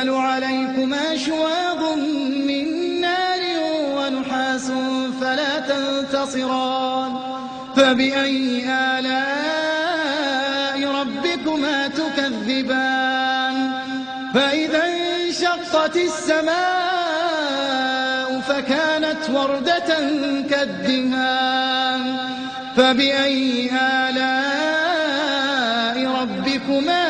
يرسل عليكما شواظ من نار ونحاس فلا تنتصران فبأي آلاء ربكما تكذبان فإذا انشقت السماء فكانت وردة كالدهان فبأي آلاء ربكما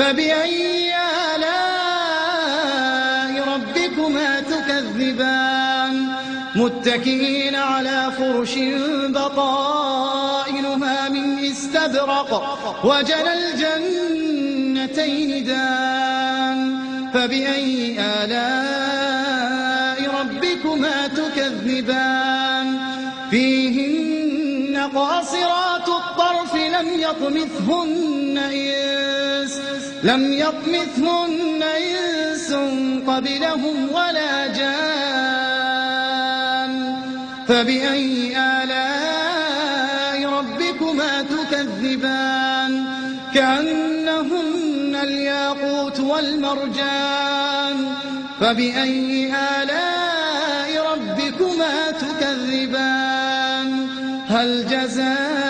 فبأي آلاء ربكما تكذبان؟ متكئين على فرش بطائنها من استبرق وجنى الجنتين دان. فبأي آلاء ربكما تكذبان؟ فيهن قاصرات الطرف لم يطمثهن إنس. لم يطمثهن إنس قبلهم ولا جان. فبأي آلاء ربكما تكذبان؟ كأنهن الياقوت والمرجان. فبأي آلاء ربكما تكذبان؟ هل جزاء